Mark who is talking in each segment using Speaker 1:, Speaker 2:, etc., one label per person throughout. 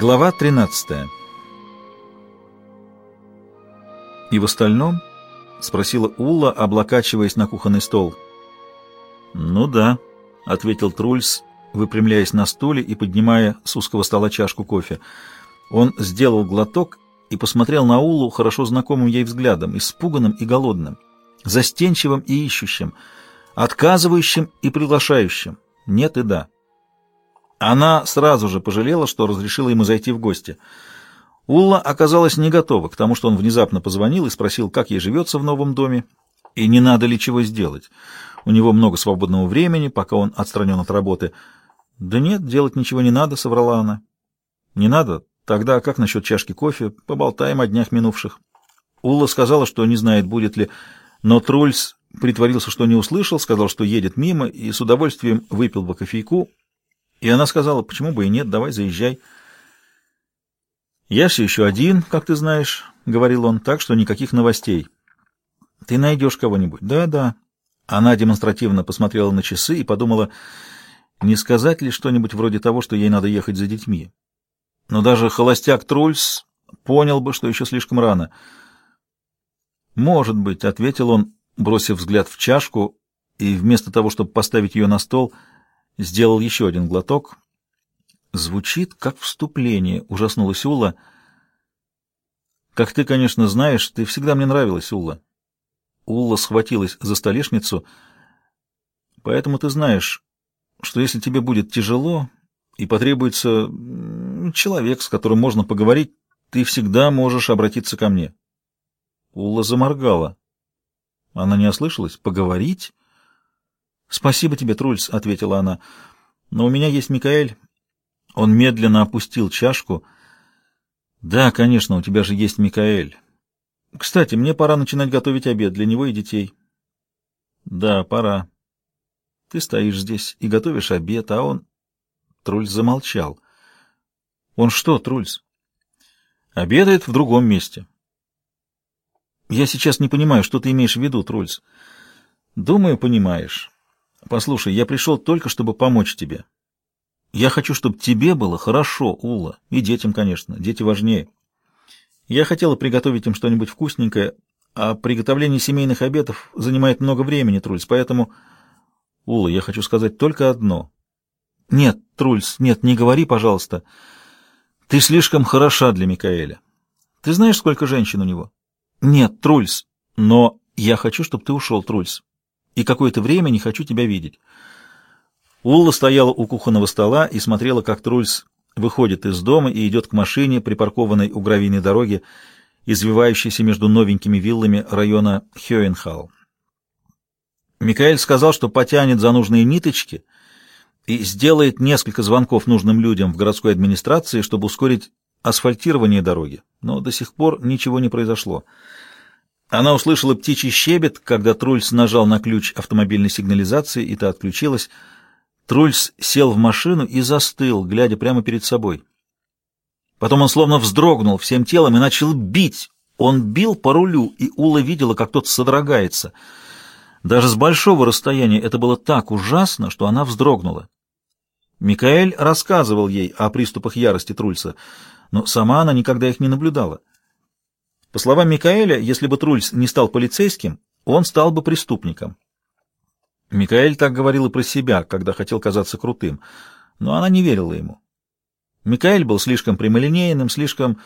Speaker 1: Глава 13 «И в остальном?» — спросила Улла, облокачиваясь на кухонный стол. «Ну да», — ответил Трульс, выпрямляясь на стуле и поднимая с узкого стола чашку кофе. Он сделал глоток и посмотрел на Уллу хорошо знакомым ей взглядом, испуганным и голодным, застенчивым и ищущим, отказывающим и приглашающим. Нет и да. Она сразу же пожалела, что разрешила ему зайти в гости. Улла оказалась не готова к тому, что он внезапно позвонил и спросил, как ей живется в новом доме, и не надо ли чего сделать. У него много свободного времени, пока он отстранен от работы. «Да нет, делать ничего не надо», — соврала она. «Не надо? Тогда как насчет чашки кофе? Поболтаем о днях минувших». Улла сказала, что не знает, будет ли, но Трульс притворился, что не услышал, сказал, что едет мимо, и с удовольствием выпил бы кофейку, и она сказала, почему бы и нет, давай заезжай. Я все еще один, как ты знаешь, — говорил он, — так что никаких новостей. Ты найдешь кого-нибудь? Да, да. Она демонстративно посмотрела на часы и подумала, не сказать ли что-нибудь вроде того, что ей надо ехать за детьми. Но даже холостяк Трульс понял бы, что еще слишком рано. «Может быть», — ответил он, бросив взгляд в чашку, и вместо того, чтобы поставить ее на стол, — сделал еще один глоток. Звучит как вступление, ужаснулась Ула. Как ты, конечно, знаешь, ты всегда мне нравилась, Ула. Улла схватилась за столешницу. Поэтому ты знаешь, что если тебе будет тяжело и потребуется человек, с которым можно поговорить, ты всегда можешь обратиться ко мне. Улла заморгала. Она не ослышалась. Поговорить? «Спасибо тебе, Трульс», — ответила она. «Но у меня есть Микаэль». Он медленно опустил чашку. «Да, конечно, у тебя же есть Микаэль. Кстати, мне пора начинать готовить обед для него и детей». «Да, пора. Ты стоишь здесь и готовишь обед, а он...» Трульс замолчал. «Он что, Трульс?» «Обедает в другом месте». «Я сейчас не понимаю, что ты имеешь в виду, Трульс». «Думаю, понимаешь». Послушай, я пришел только, чтобы помочь тебе. Я хочу, чтобы тебе было хорошо, Ула, и детям, конечно, дети важнее. Я хотела приготовить им что-нибудь вкусненькое, а приготовление семейных обедов занимает много времени, Трульс, поэтому... Ула, я хочу сказать только одно. Нет, Трульс, нет, не говори, пожалуйста. Ты слишком хороша для Микаэля. Ты знаешь, сколько женщин у него? Нет, Трульс, но я хочу, чтобы ты ушел, Трульс и какое-то время не хочу тебя видеть. Улла стояла у кухонного стола и смотрела, как Трульс выходит из дома и идет к машине, припаркованной у гравийной дороги, извивающейся между новенькими виллами района Хёенхау. Микаэль сказал, что потянет за нужные ниточки и сделает несколько звонков нужным людям в городской администрации, чтобы ускорить асфальтирование дороги, но до сих пор ничего не произошло. Она услышала птичий щебет, когда Трульс нажал на ключ автомобильной сигнализации, и та отключилась. Трульс сел в машину и застыл, глядя прямо перед собой. Потом он словно вздрогнул всем телом и начал бить. Он бил по рулю, и Ула видела, как тот содрогается. Даже с большого расстояния это было так ужасно, что она вздрогнула. Микаэль рассказывал ей о приступах ярости Трульса, но сама она никогда их не наблюдала. По словам Микаэля, если бы Трульс не стал полицейским, он стал бы преступником. Микаэль так говорил и про себя, когда хотел казаться крутым, но она не верила ему. Микаэль был слишком прямолинейным, слишком,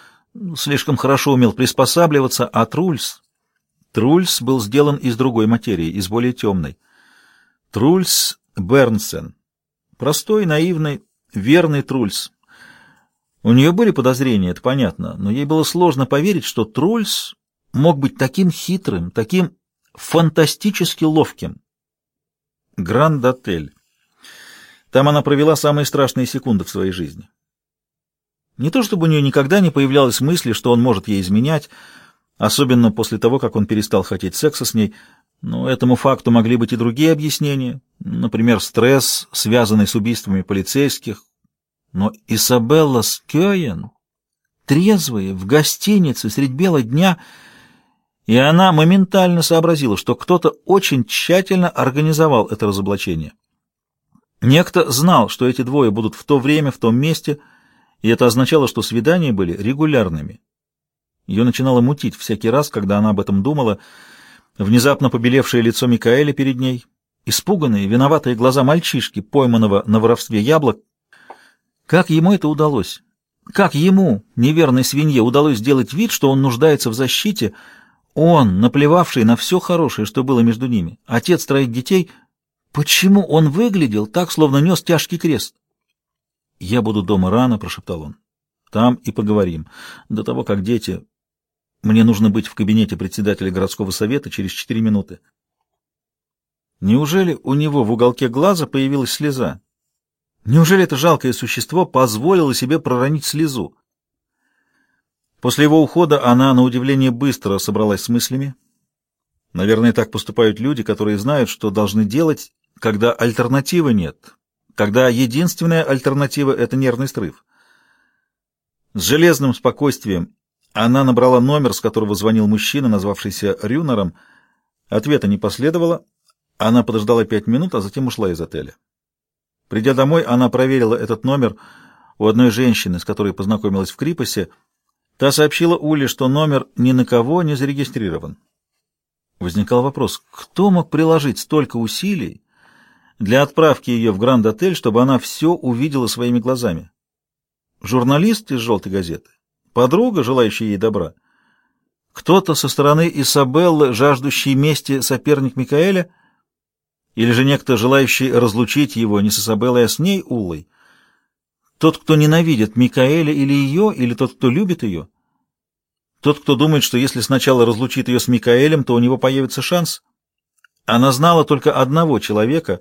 Speaker 1: слишком хорошо умел приспосабливаться, а Трульс... Трульс был сделан из другой материи, из более темной. Трульс Бернсен. Простой, наивный, верный Трульс, у нее были подозрения, это понятно, но ей было сложно поверить, что Трульс мог быть таким хитрым, таким фантастически ловким. Гранд-отель. Там она провела самые страшные секунды в своей жизни. Не то чтобы у нее никогда не появлялось мысли, что он может ей изменять, особенно после того, как он перестал хотеть секса с ней, но этому факту могли быть и другие объяснения, например, стресс, связанный с убийствами полицейских, но Изабелла Скёен, трезвая, в гостинице средь бела дня, и она моментально сообразила, что кто-то очень тщательно организовал это разоблачение. Некто знал, что эти двое будут в то время, в том месте, и это означало, что свидания были регулярными. Ее начинало мутить всякий раз, когда она об этом думала. Внезапно побелевшее лицо Микаэля перед ней, испуганные, виноватые глаза мальчишки, пойманного на воровстве яблок. Как ему это удалось? Как ему, неверной свинье, удалось сделать вид, что он нуждается в защите, он, наплевавший на все хорошее, что было между ними, отец троих детей, почему он выглядел так, словно нес тяжкий крест? «Я буду дома рано», — прошептал он. «Там и поговорим. До того, как дети... Мне нужно быть в кабинете председателя городского совета через четыре минуты». Неужели у него в уголке глаза появилась слеза? Неужели это жалкое существо позволило себе проронить слезу? После его ухода она, на удивление, быстро собралась с мыслями. Наверное, так поступают люди, которые знают, что должны делать, когда альтернативы нет, когда единственная альтернатива — это нервный срыв. С железным спокойствием она набрала номер, с которого звонил мужчина, назвавшийся Рюнером. Ответа не последовало. Она подождала пять минут, а затем ушла из отеля. Придя домой, она проверила этот номер у одной женщины, с которой познакомилась в Крипосе. Та сообщила Уле, что номер ни на кого не зарегистрирован. Возникал вопрос, кто мог приложить столько усилий для отправки ее в Гранд-отель, чтобы она все увидела своими глазами? Журналист из «Желтой газеты»? Подруга, желающая ей добра? Кто-то со стороны Исабеллы, жаждущий мести соперник Микаэля — или же некто, желающий разлучить его не с Изабеллой, а с ней, Уллой? Тот, кто ненавидит Микаэля или ее, или тот, кто любит ее? Тот, кто думает, что если сначала разлучит ее с Микаэлем, то у него появится шанс? Она знала только одного человека,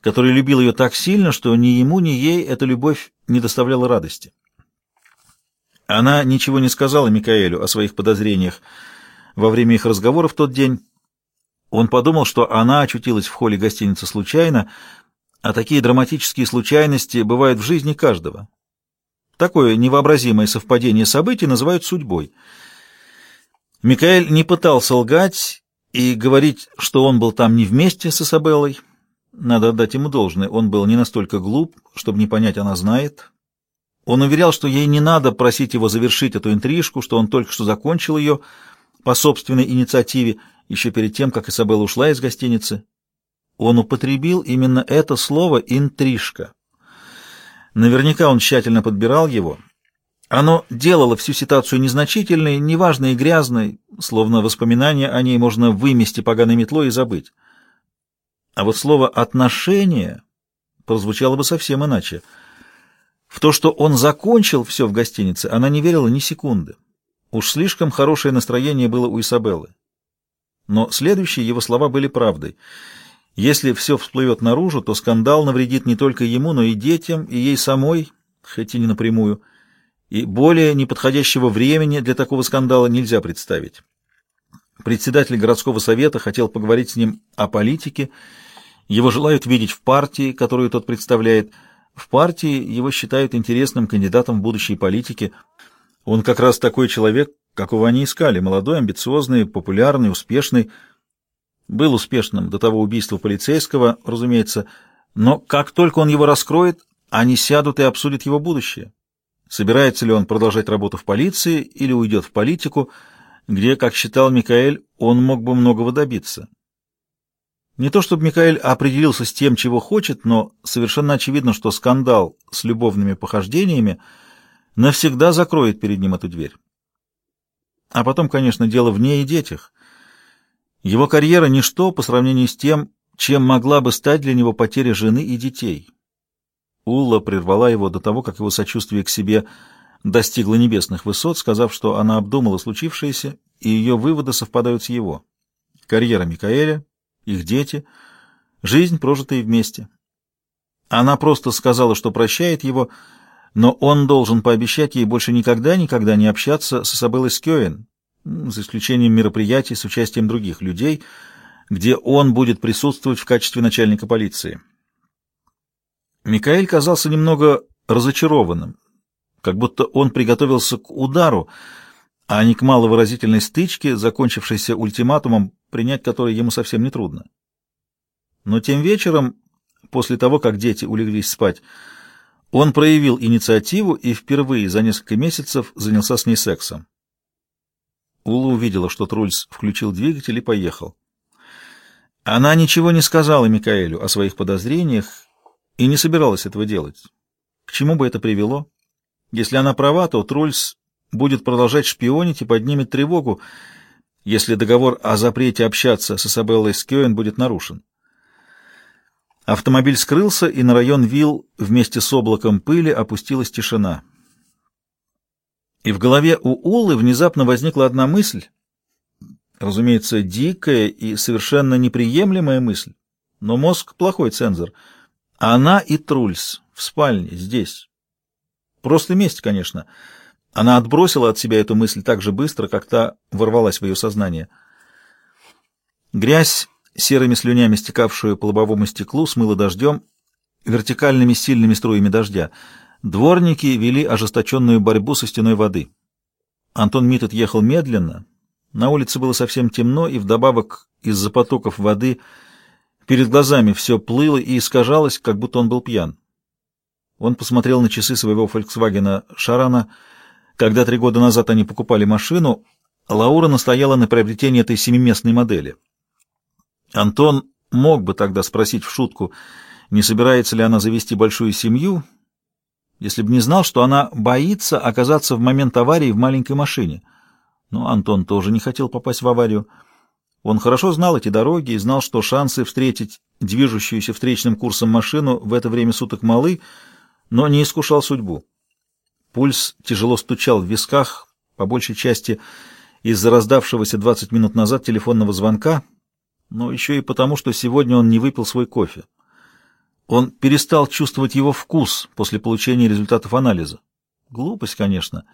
Speaker 1: который любил ее так сильно, что ни ему, ни ей эта любовь не доставляла радости. Она ничего не сказала Микаэлю о своих подозрениях во время их разговора в тот день, он подумал, что она очутилась в холле гостиницы случайно, а такие драматические случайности бывают в жизни каждого. Такое невообразимое совпадение событий называют судьбой. Микаэль не пытался лгать и говорить, что он был там не вместе с Isabellой. Надо отдать ему должное, он был не настолько глуп, чтобы не понять, она знает. Он уверял, что ей не надо просить его завершить эту интрижку, что он только что закончил ее по собственной инициативе, еще перед тем, как Изабелла ушла из гостиницы. Он употребил именно это слово «интрижка». Наверняка он тщательно подбирал его. Оно делало всю ситуацию незначительной, неважной и грязной, словно воспоминания о ней можно вымести поганой метлой и забыть. А вот слово «отношение» прозвучало бы совсем иначе. В то, что он закончил все в гостинице, она не верила ни секунды. Уж слишком хорошее настроение было у Исабеллы. Но следующие его слова были правдой. Если все всплывет наружу, то скандал навредит не только ему, но и детям, и ей самой, хоть и не напрямую. И более неподходящего времени для такого скандала нельзя представить. Председатель городского совета хотел поговорить с ним о политике. Его желают видеть в партии, которую тот представляет. В партии его считают интересным кандидатом в будущей политике. Он как раз такой человек, какого они искали, молодой, амбициозный, популярный, успешный. Был успешным до того убийства полицейского, разумеется, но как только он его раскроет, они сядут и обсудят его будущее. Собирается ли он продолжать работу в полиции или уйдет в политику, где, как считал Микаэль, он мог бы многого добиться. Не то чтобы Микаэль определился с тем, чего хочет, но совершенно очевидно, что скандал с любовными похождениями навсегда закроет перед ним эту дверь. А потом, конечно, дело в ней и детях. Его карьера — ничто по сравнению с тем, чем могла бы стать для него потеря жены и детей. Улла прервала его до того, как его сочувствие к себе достигло небесных высот, сказав, что она обдумала случившееся, и ее выводы совпадают с его. Карьера Микаэля, их дети, жизнь, прожитая вместе. Она просто сказала, что прощает его, — но он должен пообещать ей больше никогда-никогда не общаться с Isabellой Скёен, за исключением мероприятий с участием других людей, где он будет присутствовать в качестве начальника полиции. Микаэль казался немного разочарованным, как будто он приготовился к удару, а не к маловыразительной стычке, закончившейся ультиматумом, принять который ему совсем не трудно. Но тем вечером, после того, как дети улеглись спать, Он проявил инициативу и впервые за несколько месяцев занялся с ней сексом. Ула увидела, что Трульс включил двигатель и поехал. Она ничего не сказала Микаэлю о своих подозрениях и не собиралась этого делать. К чему бы это привело? Если она права, то Трульс будет продолжать шпионить и поднимет тревогу, если договор о запрете общаться с Исабеллой Скёен будет нарушен. Автомобиль скрылся, и на район вилл вместе с облаком пыли опустилась тишина. И в голове у Уллы внезапно возникла одна мысль, разумеется, дикая и совершенно неприемлемая мысль, но мозг — плохой цензор. Она и Трульс в спальне, здесь. Просто месть, конечно. Она отбросила от себя эту мысль так же быстро, как та ворвалась в ее сознание. Грязь серыми слюнями стекавшую по лобовому стеклу, смыло дождем, вертикальными сильными струями дождя. Дворники вели ожесточенную борьбу со стеной воды. Антон Митет ехал медленно. На улице было совсем темно, и вдобавок из-за потоков воды перед глазами все плыло и искажалось, как будто он был пьян. Он посмотрел на часы своего «Фольксвагена Шарана». Когда три года назад они покупали машину, Лаура настояла на приобретении этой семиместной модели. Антон мог бы тогда спросить в шутку, не собирается ли она завести большую семью, если бы не знал, что она боится оказаться в момент аварии в маленькой машине. Но Антон тоже не хотел попасть в аварию. Он хорошо знал эти дороги и знал, что шансы встретить движущуюся встречным курсом машину в это время суток малы, но не искушал судьбу. Пульс тяжело стучал в висках, по большей части из-за раздавшегося 20 минут назад телефонного звонка — но еще и потому, что сегодня он не выпил свой кофе. Он перестал чувствовать его вкус после получения результатов анализа. Глупость, конечно.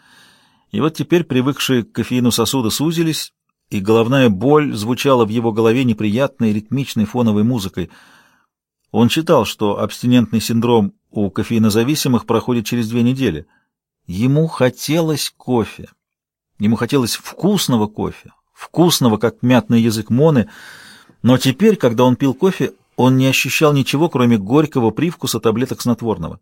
Speaker 1: И вот теперь привыкшие к кофеину сосуды сузились, и головная боль звучала в его голове неприятной ритмичной фоновой музыкой. Он читал, что абстинентный синдром у кофеинозависимых проходит через две недели. Ему хотелось кофе. Ему хотелось вкусного кофе, вкусного, как мятный язык Моны, но теперь, когда он пил кофе, он не ощущал ничего, кроме горького привкуса таблеток снотворного.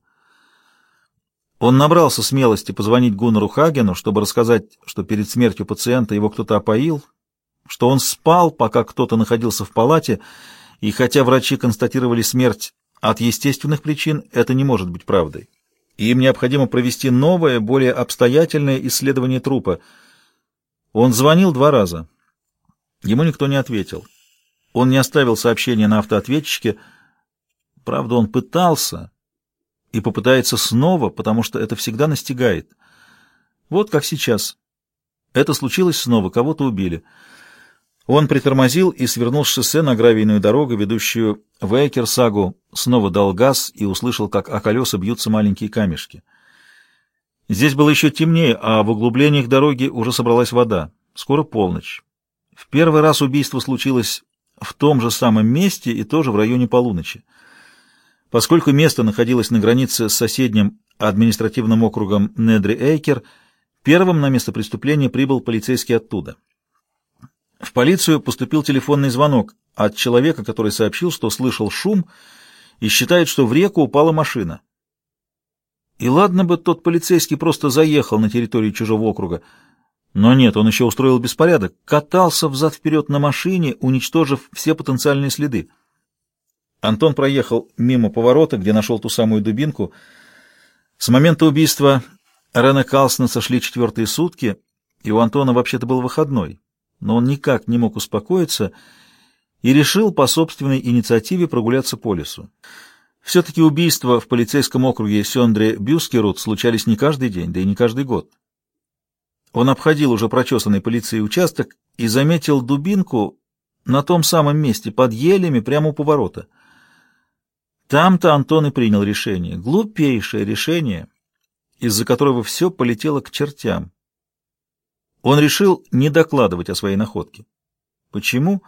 Speaker 1: Он набрался смелости позвонить Гуннеру Хагену, чтобы рассказать, что перед смертью пациента его кто-то опоил, что он спал, пока кто-то находился в палате, и хотя врачи констатировали смерть от естественных причин, это не может быть правдой. Им необходимо провести новое, более обстоятельное исследование трупа. Он звонил два раза. Ему никто не ответил. Он не оставил сообщения на автоответчике. Правда, он пытался и попытается снова, потому что это всегда настигает. Вот как сейчас. Это случилось снова, кого-то убили. Он притормозил и свернул с шоссе на гравийную дорогу, ведущую в Экерсагу, снова дал газ и услышал, как о колеса бьются маленькие камешки. Здесь было еще темнее, а в углублениях дороги уже собралась вода. Скоро полночь. В первый раз убийство случилось в том же самом месте и тоже в районе полуночи. Поскольку место находилось на границе с соседним административным округом Недри-Эйкер, первым на место преступления прибыл полицейский оттуда. В полицию поступил телефонный звонок от человека, который сообщил, что слышал шум и считает, что в реку упала машина. И ладно бы тот полицейский просто заехал на территорию чужого округа, но нет, он еще устроил беспорядок, катался взад-вперед на машине, уничтожив все потенциальные следы. Антон проехал мимо поворота, где нашел ту самую дубинку. С момента убийства Рена Калсона сошли четвертые сутки, и у Антона вообще-то был выходной, но он никак не мог успокоиться и решил по собственной инициативе прогуляться по лесу. Все-таки убийства в полицейском округе Сёндре Бюскерут случались не каждый день, да и не каждый год. Он обходил уже прочесанный полицией участок и заметил дубинку на том самом месте, под елями, прямо у поворота. Там-то Антон и принял решение. Глупейшее решение, из-за которого все полетело к чертям. Он решил не докладывать о своей находке. Почему?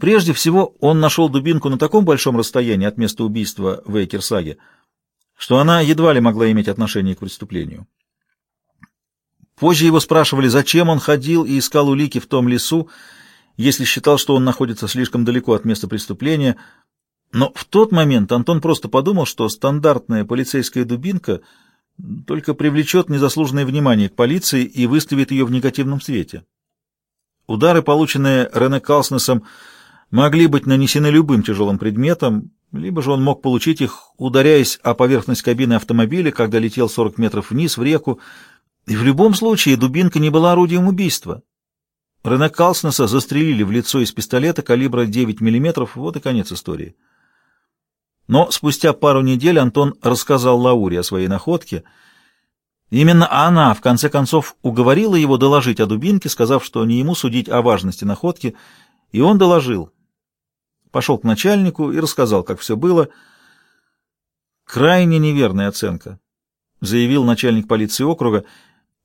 Speaker 1: Прежде всего, он нашел дубинку на таком большом расстоянии от места убийства в Эйкерсаге, что она едва ли могла иметь отношение к преступлению. Позже его спрашивали, зачем он ходил и искал улики в том лесу, если считал, что он находится слишком далеко от места преступления. Но в тот момент Антон просто подумал, что стандартная полицейская дубинка только привлечет незаслуженное внимание к полиции и выставит ее в негативном свете. Удары, полученные Рене Калснесом, могли быть нанесены любым тяжелым предметом, либо же он мог получить их, ударяясь о поверхность кабины автомобиля, когда летел 40 метров вниз в реку, и в любом случае дубинка не была орудием убийства. Рене Калснеса застрелили в лицо из пистолета калибра 9 мм, вот и конец истории. Но спустя пару недель Антон рассказал Лауре о своей находке. Именно она, в конце концов, уговорила его доложить о дубинке, сказав, что не ему судить о важности находки, и он доложил. Пошел к начальнику и рассказал, как все было. Крайне неверная оценка, заявил начальник полиции округа,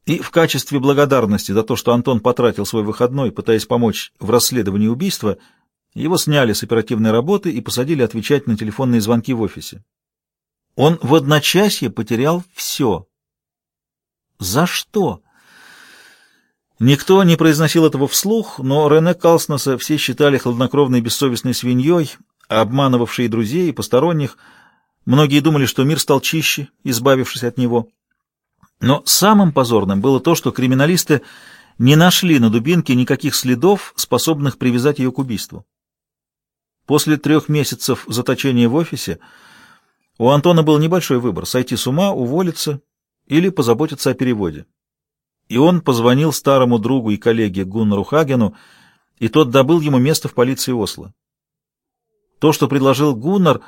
Speaker 1: и в качестве благодарности за то, что Антон потратил свой выходной, пытаясь помочь в расследовании убийства, его сняли с оперативной работы и посадили отвечать на телефонные звонки в офисе. Он в одночасье потерял все. За что? Никто не произносил этого вслух, но Рене Калснеса все считали хладнокровной бессовестной свиньей, обманывавшей друзей и посторонних. Многие думали, что мир стал чище, избавившись от него. Но самым позорным было то, что криминалисты не нашли на дубинке никаких следов, способных привязать ее к убийству. После трех месяцев заточения в офисе у Антона был небольшой выбор — сойти с ума, уволиться или позаботиться о переводе и он позвонил старому другу и коллеге Гуннару Хагену, и тот добыл ему место в полиции Осло. То, что предложил Гуннар,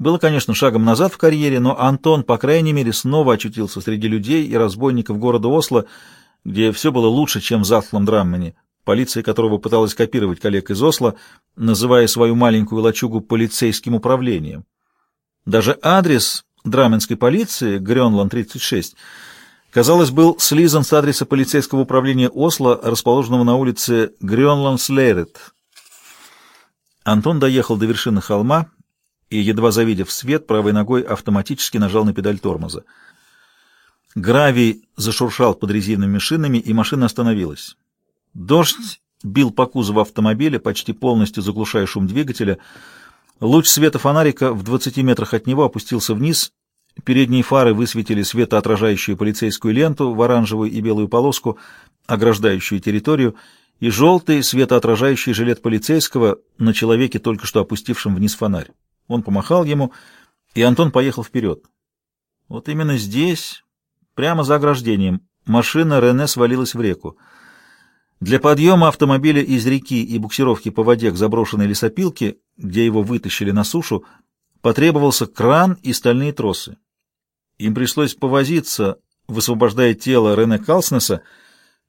Speaker 1: было, конечно, шагом назад в карьере, но Антон, по крайней мере, снова очутился среди людей и разбойников города Осло, где все было лучше, чем в Захлом Драммане, полиция которого пыталась копировать коллег из Осло, называя свою маленькую лачугу полицейским управлением. Даже адрес драменской полиции, Грёнланд 36, казалось, был слизан с адреса полицейского управления Осло, расположенного на улице Грёнландслейрет. Антон доехал до вершины холма и, едва завидев свет, правой ногой автоматически нажал на педаль тормоза. Гравий зашуршал под резиновыми шинами, и машина остановилась. Дождь бил по кузову автомобиля, почти полностью заглушая шум двигателя. Луч света фонарика в 20 метрах от него опустился вниз Передние фары высветили светоотражающую полицейскую ленту в оранжевую и белую полоску, ограждающую территорию, и желтый светоотражающий жилет полицейского на человеке, только что опустившем вниз фонарь. Он помахал ему, и Антон поехал вперед. Вот именно здесь, прямо за ограждением, машина Рене свалилась в реку. Для подъема автомобиля из реки и буксировки по воде к заброшенной лесопилке, где его вытащили на сушу, потребовался кран и стальные тросы. Им пришлось повозиться, высвобождая тело Рене Калснеса,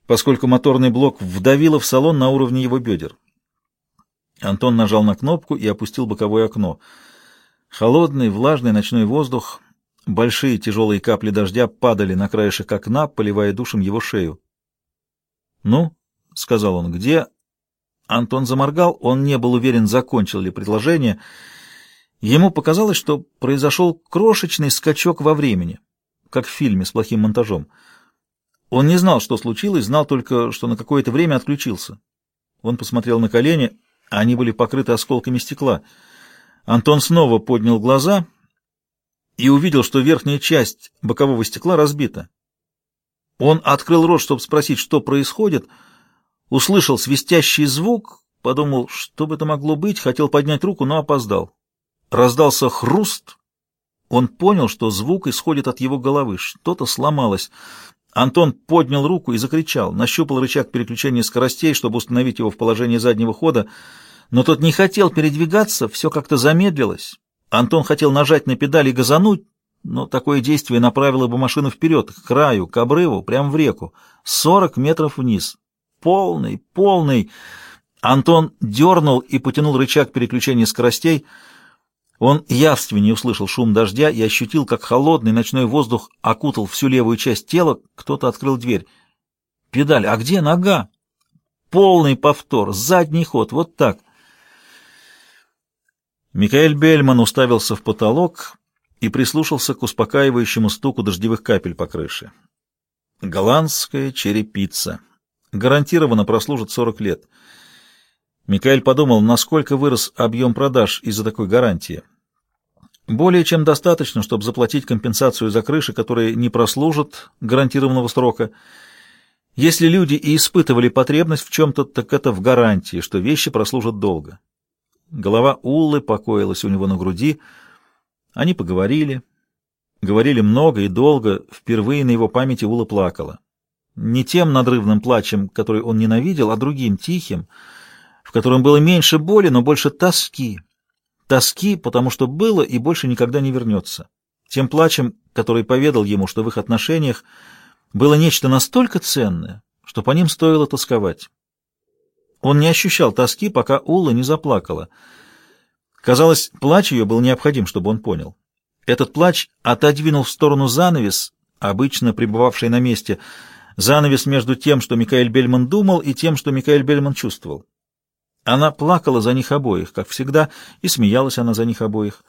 Speaker 1: поскольку моторный блок вдавило в салон на уровне его бедер. Антон нажал на кнопку и опустил боковое окно. Холодный, влажный ночной воздух, большие тяжелые капли дождя падали на краешек окна, поливая душем его шею. «Ну?» — сказал он. «Где?» Антон заморгал, он не был уверен, закончил ли предложение — Ему показалось, что произошел крошечный скачок во времени, как в фильме с плохим монтажом. Он не знал, что случилось, знал только, что на какое-то время отключился. Он посмотрел на колени, они были покрыты осколками стекла. Антон снова поднял глаза и увидел, что верхняя часть бокового стекла разбита. Он открыл рот, чтобы спросить, что происходит, услышал свистящий звук, подумал, что бы это могло быть, хотел поднять руку, но опоздал. Раздался хруст. Он понял, что звук исходит от его головы. Что-то сломалось. Антон поднял руку и закричал, нащупал рычаг переключения скоростей, чтобы установить его в положение заднего хода, но тот не хотел передвигаться, все как-то замедлилось. Антон хотел нажать на педаль и газануть, но такое действие направило бы машину вперед, к краю, к обрыву, прямо в реку, сорок метров вниз. Полный, полный. Антон дернул и потянул рычаг переключения скоростей — он явственнее услышал шум дождя и ощутил, как холодный ночной воздух окутал всю левую часть тела. Кто-то открыл дверь. «Педаль, а где нога?» «Полный повтор, задний ход, вот так». Микаэль Бельман уставился в потолок и прислушался к успокаивающему стуку дождевых капель по крыше. Голландская черепица. Гарантированно прослужит 40 лет. Микаэль подумал, насколько вырос объем продаж из-за такой гарантии. Более чем достаточно, чтобы заплатить компенсацию за крыши, которые не прослужат гарантированного срока. Если люди и испытывали потребность в чем-то, так это в гарантии, что вещи прослужат долго. Голова Уллы покоилась у него на груди. Они поговорили. Говорили много и долго. Впервые на его памяти Ула плакала. Не тем надрывным плачем, который он ненавидел, а другим, тихим, в котором было меньше боли, но больше тоски. Тоски, потому что было и больше никогда не вернется. Тем плачем, который поведал ему, что в их отношениях было нечто настолько ценное, что по ним стоило тосковать. Он не ощущал тоски, пока Ула не заплакала. Казалось, плач ее был необходим, чтобы он понял. Этот плач отодвинул в сторону занавес, обычно пребывавший на месте, занавес между тем, что Микаэль Бельман думал, и тем, что Микаэль Бельман чувствовал. Она плакала за них обоих, как всегда, и смеялась она за них обоих.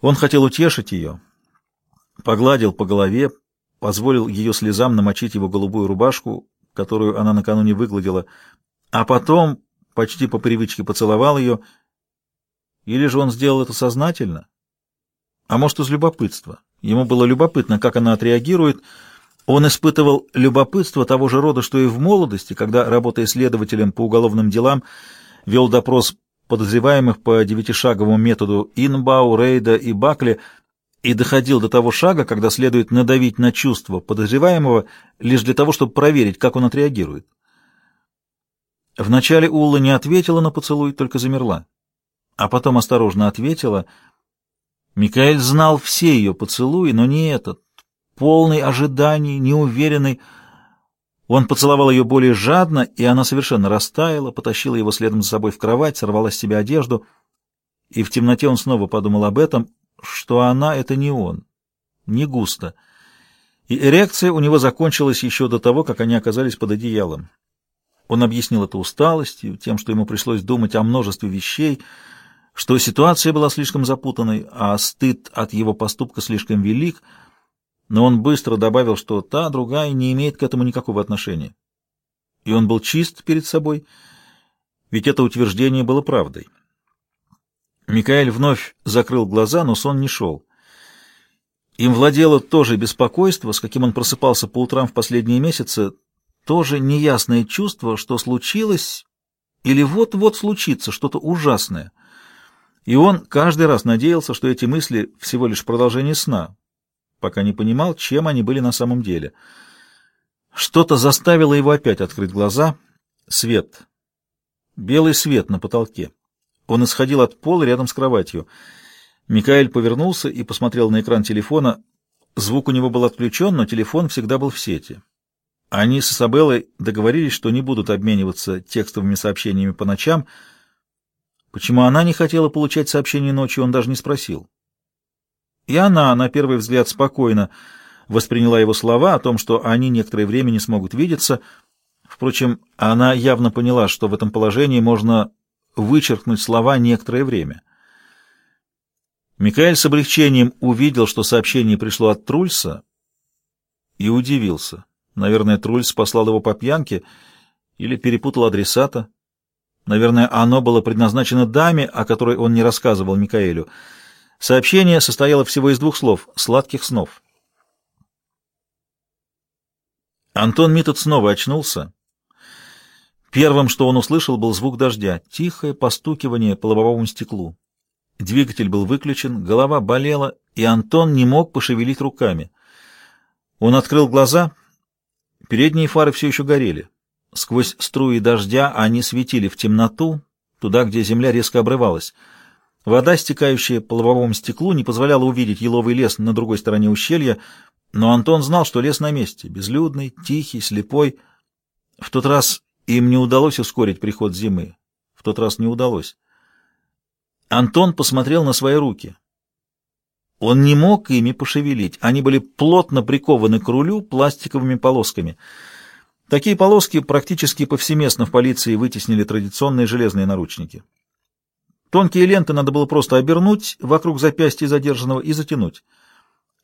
Speaker 1: Он хотел утешить ее, погладил по голове, позволил ее слезам намочить его голубую рубашку, которую она накануне выгладила, а потом почти по привычке поцеловал ее. Или же он сделал это сознательно? А может, из любопытства? Ему было любопытно, как она отреагирует, — он испытывал любопытство того же рода, что и в молодости, когда, работая следователем по уголовным делам, вел допрос подозреваемых по девятишаговому методу Инбау, Рейда и Бакли и доходил до того шага, когда следует надавить на чувство подозреваемого лишь для того, чтобы проверить, как он отреагирует. Вначале Улла не ответила на поцелуй, только замерла, а потом осторожно ответила. Микаэль знал все ее поцелуи, но не этот полный ожиданий, неуверенный. Он поцеловал ее более жадно, и она совершенно растаяла, потащила его следом за собой в кровать, сорвала с себя одежду. И в темноте он снова подумал об этом, что она — это не он, не густо. И эрекция у него закончилась еще до того, как они оказались под одеялом. Он объяснил это усталостью, тем, что ему пришлось думать о множестве вещей, что ситуация была слишком запутанной, а стыд от его поступка слишком велик — но он быстро добавил, что та, другая не имеет к этому никакого отношения. И он был чист перед собой, ведь это утверждение было правдой. Микаэль вновь закрыл глаза, но сон не шел. Им владело то же беспокойство, с каким он просыпался по утрам в последние месяцы, тоже неясное чувство, что случилось или вот-вот случится что-то ужасное. И он каждый раз надеялся, что эти мысли всего лишь продолжение сна, пока не понимал, чем они были на самом деле. Что-то заставило его опять открыть глаза. Свет. Белый свет на потолке. Он исходил от пола рядом с кроватью. Микаэль повернулся и посмотрел на экран телефона. Звук у него был отключен, но телефон всегда был в сети. Они с Isabellой договорились, что не будут обмениваться текстовыми сообщениями по ночам. Почему она не хотела получать сообщения ночью, он даже не спросил. И она, на первый взгляд, спокойно восприняла его слова о том, что они некоторое время не смогут видеться. Впрочем, она явно поняла, что в этом положении можно вычеркнуть слова «некоторое время». Микаэль с облегчением увидел, что сообщение пришло от Трульса, и удивился. Наверное, Трульс послал его по пьянке или перепутал адресата. Наверное, оно было предназначено даме, о которой он не рассказывал Микаэлю. Сообщение состояло всего из двух слов «сладких снов». Антон Митот снова очнулся. Первым, что он услышал, был звук дождя, тихое постукивание по лобовому стеклу. Двигатель был выключен, голова болела, и Антон не мог пошевелить руками. Он открыл глаза, передние фары все еще горели. Сквозь струи дождя они светили в темноту, туда, где земля резко обрывалась. Вода, стекающая по лобовому стеклу, не позволяла увидеть еловый лес на другой стороне ущелья, но Антон знал, что лес на месте, безлюдный, тихий, слепой. В тот раз им не удалось ускорить приход зимы. В тот раз не удалось. Антон посмотрел на свои руки. Он не мог ими пошевелить. Они были плотно прикованы к рулю пластиковыми полосками. Такие полоски практически повсеместно в полиции вытеснили традиционные железные наручники. Тонкие ленты надо было просто обернуть вокруг запястья задержанного и затянуть.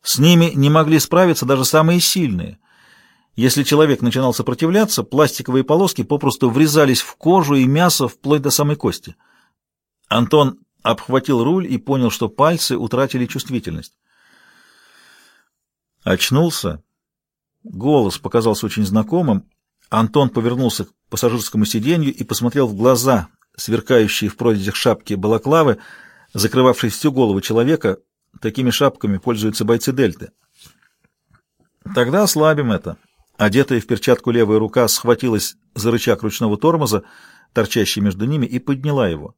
Speaker 1: С ними не могли справиться даже самые сильные. Если человек начинал сопротивляться, пластиковые полоски попросту врезались в кожу и мясо вплоть до самой кости. Антон обхватил руль и понял, что пальцы утратили чувствительность. Очнулся. Голос показался очень знакомым. Антон повернулся к пассажирскому сиденью и посмотрел в глаза, сверкающие в прорезях шапки балаклавы, закрывавшей всю голову человека. Такими шапками пользуются бойцы Дельты. Тогда ослабим это. Одетая в перчатку левая рука схватилась за рычаг ручного тормоза, торчащий между ними, и подняла его.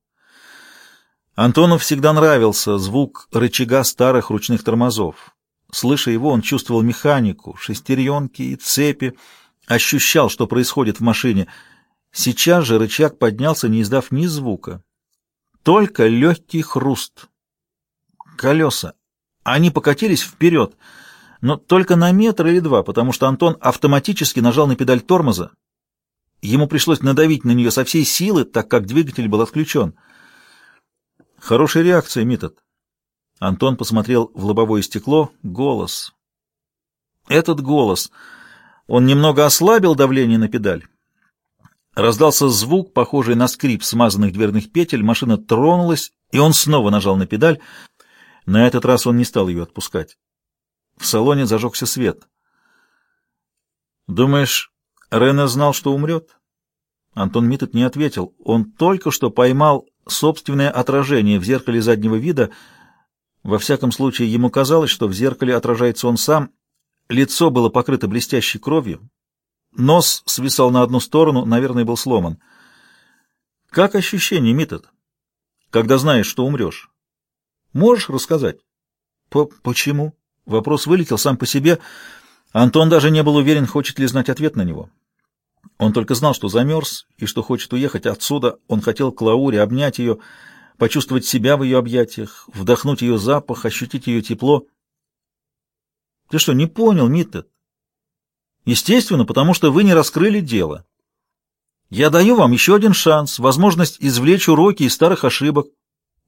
Speaker 1: Антону всегда нравился звук рычага старых ручных тормозов. Слыша его, он чувствовал механику, шестеренки и цепи, ощущал, что происходит в машине. Сейчас же рычаг поднялся, не издав ни звука. Только легкий хруст. Колеса. Они покатились вперед, но только на метр или два, потому что Антон автоматически нажал на педаль тормоза. Ему пришлось надавить на нее со всей силы, так как двигатель был отключен. Хорошая реакция, Митот. Антон посмотрел в лобовое стекло. Голос. Этот голос. Он немного ослабил давление на педаль. Раздался звук, похожий на скрип смазанных дверных петель, машина тронулась, и он снова нажал на педаль. На этот раз он не стал ее отпускать. В салоне зажегся свет. «Думаешь, Рене знал, что умрет?» Антон Митtet не ответил. Он только что поймал собственное отражение в зеркале заднего вида. Во всяком случае, ему казалось, что в зеркале отражается он сам. Лицо было покрыто блестящей кровью. Нос свисал на одну сторону, наверное, был сломан. Как ощущение, Митет, когда знаешь, что умрешь? Можешь рассказать? По Почему? Вопрос вылетел сам по себе. Антон даже не был уверен, хочет ли знать ответ на него. Он только знал, что замерз и что хочет уехать отсюда. Он хотел к Лауре обнять ее, почувствовать себя в ее объятиях, вдохнуть ее запах, ощутить ее тепло. Ты что, не понял, Миттед? Естественно, потому что вы не раскрыли дело. Я даю вам еще один шанс, возможность извлечь уроки из старых ошибок.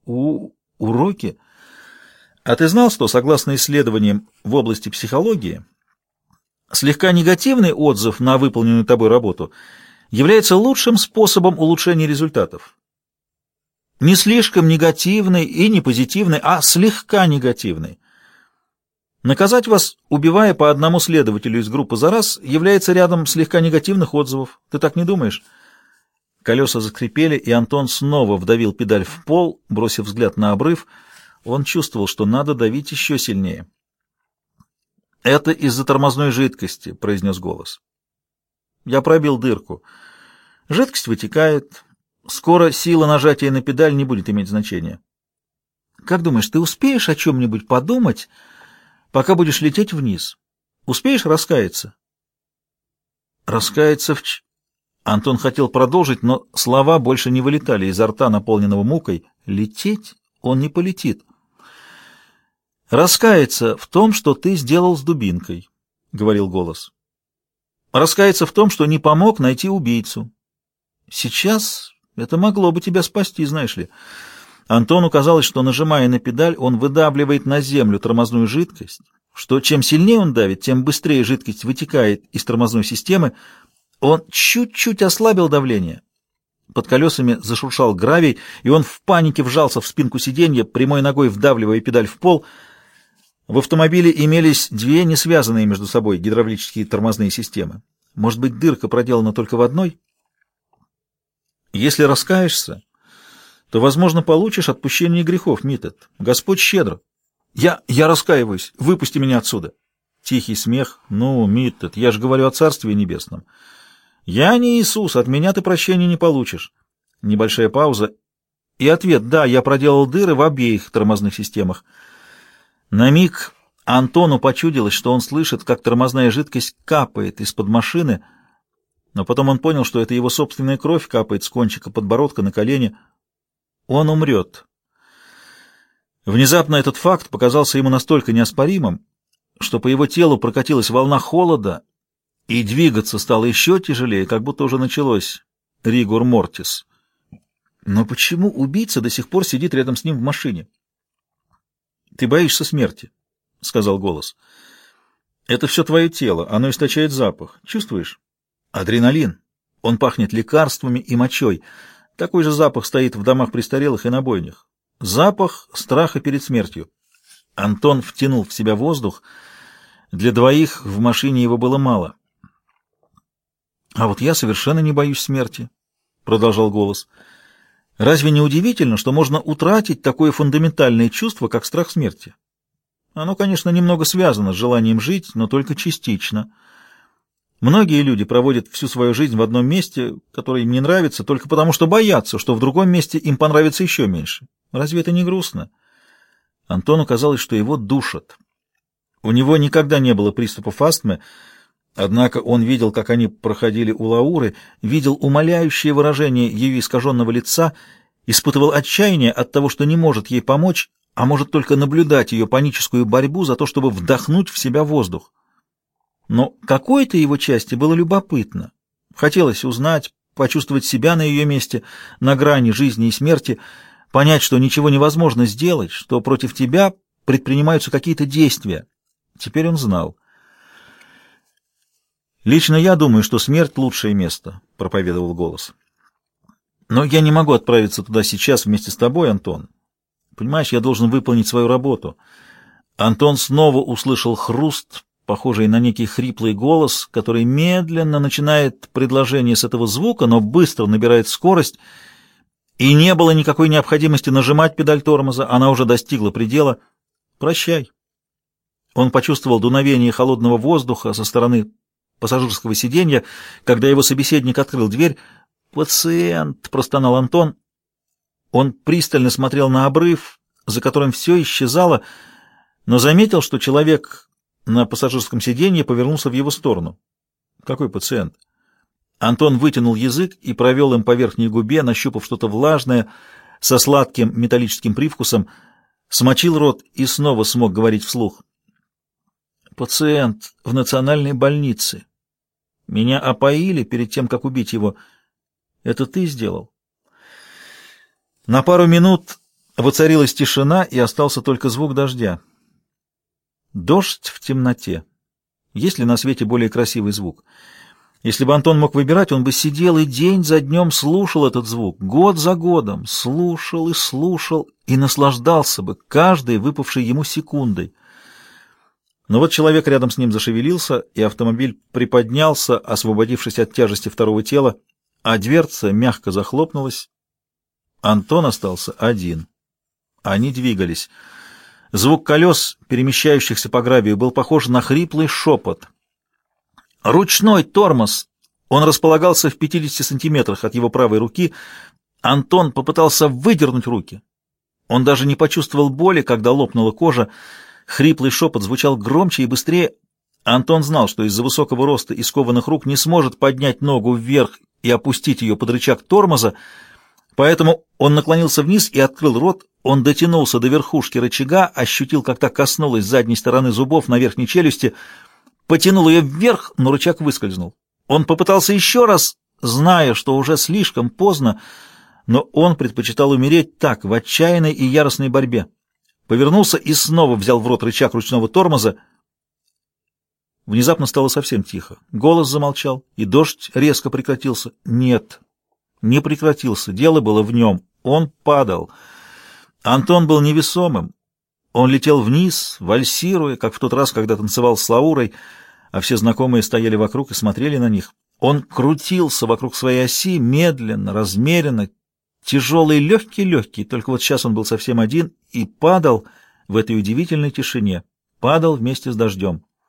Speaker 1: У... уроки? А ты знал, что, согласно исследованиям в области психологии, Слегка негативный отзыв на выполненную тобой работу является лучшим способом улучшения результатов. Не слишком негативный и не позитивный, а слегка негативный. Наказать вас, убивая по одному следователю из группы за раз, является рядом слегка негативных отзывов. Ты так не думаешь? Колеса закрепели, и Антон снова вдавил педаль в пол, бросив взгляд на обрыв. Он чувствовал, что надо давить еще сильнее. «Это из-за тормозной жидкости», — произнес голос. Я пробил дырку. Жидкость вытекает. Скоро сила нажатия на педаль не будет иметь значения. Как думаешь, ты успеешь о чем-нибудь подумать, пока будешь лететь вниз? Успеешь раскаяться? Раскаяться в ч... Антон хотел продолжить, но слова больше не вылетали изо рта, наполненного мукой. Лететь он не полетит. «Раскаяться в том, что ты сделал с дубинкой», — говорил голос. «Раскаяться в том, что не помог найти убийцу. Сейчас это могло бы тебя спасти, знаешь ли». Антону казалось, что, нажимая на педаль, он выдавливает на землю тормозную жидкость, что чем сильнее он давит, тем быстрее жидкость вытекает из тормозной системы. Он чуть-чуть ослабил давление. Под колесами зашуршал гравий, и он в панике вжался в спинку сиденья, прямой ногой вдавливая педаль в пол — в автомобиле имелись две не связанные между собой гидравлические тормозные системы. Может быть, дырка проделана только в одной? Если раскаешься, то, возможно, получишь отпущение грехов, Митет. Господь щедро. Я, я раскаиваюсь. Выпусти меня отсюда. Тихий смех. Ну, Митет, я же говорю о Царстве Небесном. Я не Иисус, от меня ты прощения не получишь. Небольшая пауза. И ответ. Да, я проделал дыры в обеих тормозных системах. На миг Антону почудилось, что он слышит, как тормозная жидкость капает из-под машины, но потом он понял, что это его собственная кровь капает с кончика подбородка на колени. Он умрет. Внезапно этот факт показался ему настолько неоспоримым, что по его телу прокатилась волна холода, и двигаться стало еще тяжелее, как будто уже началось ригур мортис. Но почему убийца до сих пор сидит рядом с ним в машине? Ты боишься смерти, — сказал голос. Это все твое тело, оно источает запах. Чувствуешь? Адреналин. Он пахнет лекарствами и мочой. Такой же запах стоит в домах престарелых и на бойнях. Запах страха перед смертью. Антон втянул в себя воздух. Для двоих в машине его было мало. «А вот я совершенно не боюсь смерти», — продолжал голос. «Разве не удивительно, что можно утратить такое фундаментальное чувство, как страх смерти? Оно, конечно, немного связано с желанием жить, но только частично». Многие люди проводят всю свою жизнь в одном месте, которое им не нравится, только потому что боятся, что в другом месте им понравится еще меньше. Разве это не грустно? Антону казалось, что его душат. У него никогда не было приступов астмы, однако он видел, как они проходили у Лауры, видел умоляющее выражение ее искаженного лица, испытывал отчаяние от того, что не может ей помочь, а может только наблюдать ее паническую борьбу за то, чтобы вдохнуть в себя воздух. Но какой-то его части было любопытно. Хотелось узнать, почувствовать себя на ее месте, на грани жизни и смерти, понять, что ничего невозможно сделать, что против тебя предпринимаются какие-то действия. Теперь он знал. «Лично я думаю, что смерть — лучшее место», — проповедовал голос. «Но я не могу отправиться туда сейчас вместе с тобой, Антон. Понимаешь, я должен выполнить свою работу». Антон снова услышал хруст, похожий на некий хриплый голос, который медленно начинает предложение с этого звука, но быстро набирает скорость, и не было никакой необходимости нажимать педаль тормоза, она уже достигла предела. «Прощай». Он почувствовал дуновение холодного воздуха со стороны пассажирского сиденья, когда его собеседник открыл дверь. «Пациент!» — простонал Антон. Он пристально смотрел на обрыв, за которым все исчезало, но заметил, что человек на пассажирском сиденье повернулся в его сторону. «Какой пациент?» Антон вытянул язык и провел им по верхней губе, нащупав что-то влажное, со сладким металлическим привкусом, смочил рот и снова смог говорить вслух. «Пациент в национальной больнице. Меня опоили перед тем, как убить его. Это ты сделал?» На пару минут воцарилась тишина, и остался только звук дождя. Дождь в темноте. Есть ли на свете более красивый звук? Если бы Антон мог выбирать, он бы сидел и день за днем слушал этот звук, год за годом, слушал и слушал, и наслаждался бы каждой выпавшей ему секундой. Но вот человек рядом с ним зашевелился, и автомобиль приподнялся, освободившись от тяжести второго тела, а дверца мягко захлопнулась. Антон остался один. Они двигались. Звук колес, перемещающихся по гравию, был похож на хриплый шепот. Ручной тормоз! Он располагался в 50 сантиметрах от его правой руки. Антон попытался выдернуть руки. Он даже не почувствовал боли, когда лопнула кожа. Хриплый шепот звучал громче и быстрее. Антон знал, что из-за высокого роста и скованных рук не сможет поднять ногу вверх и опустить ее под рычаг тормоза, поэтому он наклонился вниз и открыл рот, он дотянулся до верхушки рычага, ощутил, как та коснулась задней стороны зубов на верхней челюсти, потянул ее вверх, но рычаг выскользнул. Он попытался еще раз, зная, что уже слишком поздно, но он предпочитал умереть так, в отчаянной и яростной борьбе. Повернулся и снова взял в рот рычаг ручного тормоза. Внезапно стало совсем тихо. Голос замолчал, и дождь резко прекратился. Нет, не прекратился, дело было в нем. Он падал. Антон был невесомым. Он летел вниз, вальсируя, как в тот раз, когда танцевал с Лаурой, а все знакомые стояли вокруг и смотрели на них. Он крутился вокруг своей оси, медленно, размеренно, тяжелый, легкий-легкий, только вот сейчас он был совсем один и падал в этой удивительной тишине, падал вместе с дождем.